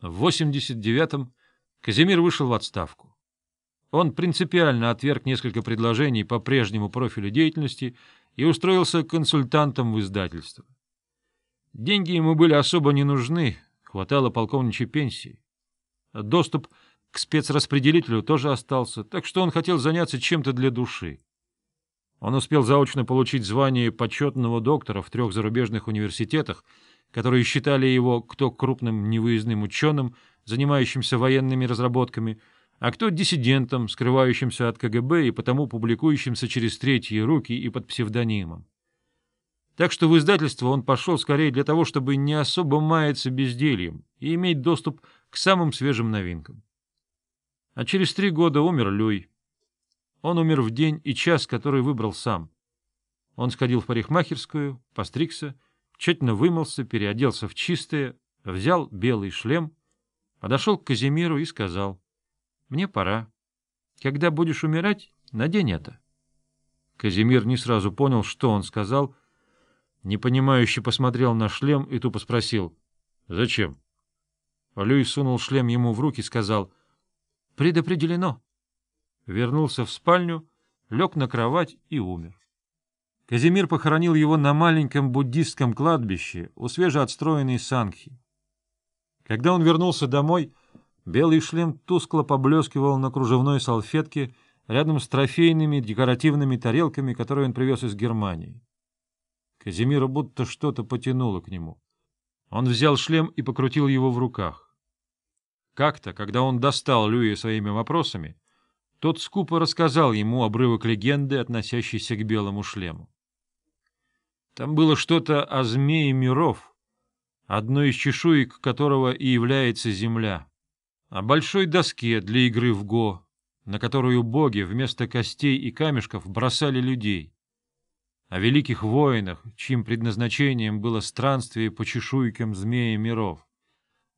В 89-м Казимир вышел в отставку. Он принципиально отверг несколько предложений по прежнему профилю деятельности и устроился консультантом в издательство. Деньги ему были особо не нужны, хватало полковничьей пенсии. Доступ к спецраспределителю тоже остался, так что он хотел заняться чем-то для души. Он успел заочно получить звание почетного доктора в трех зарубежных университетах, которые считали его кто крупным невыездным ученым, занимающимся военными разработками, а кто диссидентом, скрывающимся от КГБ и потому публикующимся через третьи руки и под псевдонимом. Так что в издательство он пошел скорее для того, чтобы не особо маяться бездельем и иметь доступ к самым свежим новинкам. А через три года умер Люй. Он умер в день и час, который выбрал сам. Он сходил в парикмахерскую, постригся, тщательно вымылся, переоделся в чистое, взял белый шлем, подошел к Казимиру и сказал, «Мне пора. Когда будешь умирать, надень это». Казимир не сразу понял, что он сказал, непонимающе посмотрел на шлем и тупо спросил, «Зачем?» Люй сунул шлем ему в руки и сказал, «Предопределено» вернулся в спальню, лег на кровать и умер. Казимир похоронил его на маленьком буддистском кладбище у свежеотстроенной Санхи. Когда он вернулся домой, белый шлем тускло поблескивал на кружевной салфетке рядом с трофейными декоративными тарелками, которые он привез из Германии. Казимира будто что-то потянуло к нему. Он взял шлем и покрутил его в руках. Как-то, когда он достал Люи своими вопросами, тот скупо рассказал ему обрывок легенды, относящейся к белому шлему. Там было что-то о змее миров, одной из чешуек которого и является земля, о большой доске для игры в го, на которую боги вместо костей и камешков бросали людей, о великих воинах, чьим предназначением было странствие по чешуйкам змея миров.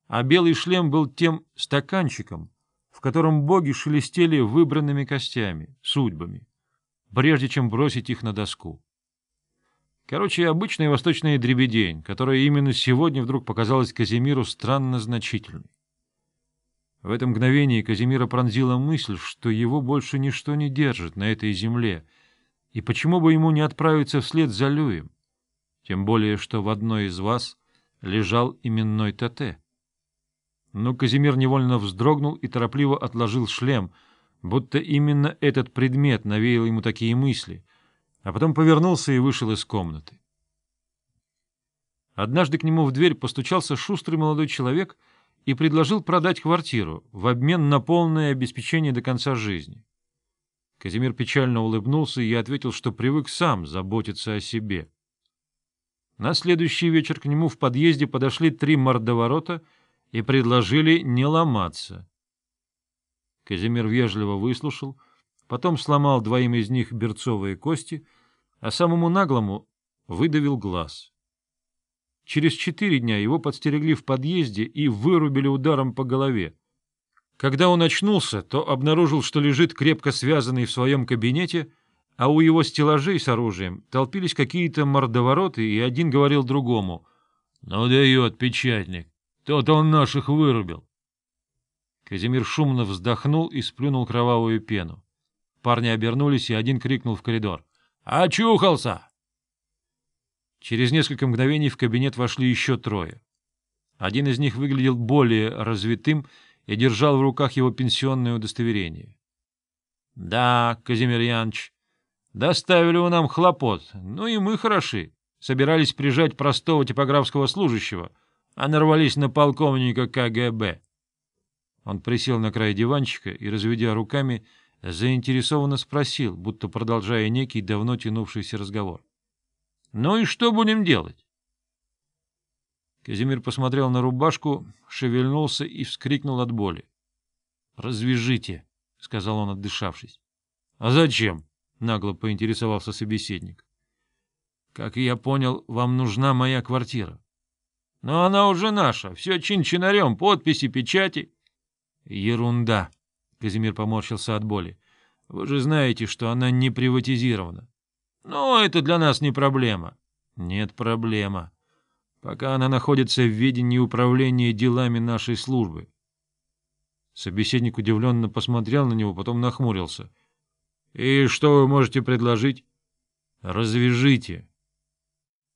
А белый шлем был тем стаканчиком, в котором боги шелестели выбранными костями, судьбами, прежде чем бросить их на доску. Короче, обычная восточная дребедень, которая именно сегодня вдруг показалась Казимиру странно значительной. В это мгновение Казимира пронзила мысль, что его больше ничто не держит на этой земле, и почему бы ему не отправиться вслед за Люем, тем более, что в одной из вас лежал именной ТТ. Но Казимир невольно вздрогнул и торопливо отложил шлем, будто именно этот предмет навеял ему такие мысли, а потом повернулся и вышел из комнаты. Однажды к нему в дверь постучался шустрый молодой человек и предложил продать квартиру в обмен на полное обеспечение до конца жизни. Казимир печально улыбнулся и ответил, что привык сам заботиться о себе. На следующий вечер к нему в подъезде подошли три мордоворота — и предложили не ломаться. Казимир вежливо выслушал, потом сломал двоим из них берцовые кости, а самому наглому выдавил глаз. Через четыре дня его подстерегли в подъезде и вырубили ударом по голове. Когда он очнулся, то обнаружил, что лежит крепко связанный в своем кабинете, а у его стеллажей с оружием толпились какие-то мордовороты, и один говорил другому — Ну дает печатник. Тот он наших вырубил. Казимир шумно вздохнул и сплюнул кровавую пену. Парни обернулись, и один крикнул в коридор. «Очухался!» Через несколько мгновений в кабинет вошли еще трое. Один из них выглядел более развитым и держал в руках его пенсионное удостоверение. — Да, Казимир Янович, доставили вы нам хлопот, ну и мы хороши. Собирались прижать простого типографского служащего, а нарвались на полковника КГБ. Он присел на край диванчика и, разведя руками, заинтересованно спросил, будто продолжая некий давно тянувшийся разговор. — Ну и что будем делать? Казимир посмотрел на рубашку, шевельнулся и вскрикнул от боли. — Развяжите, — сказал он, отдышавшись. — А зачем? — нагло поинтересовался собеседник. — Как я понял, вам нужна моя квартира. Но она уже наша, все чин-чинарем, подписи, печати. Ерунда. Казимир поморщился от боли. Вы же знаете, что она не приватизирована. Но это для нас не проблема. Нет проблема. пока она находится в ведении управления делами нашей службы. Собеседник удивленно посмотрел на него, потом нахмурился. — И что вы можете предложить? — Развяжите.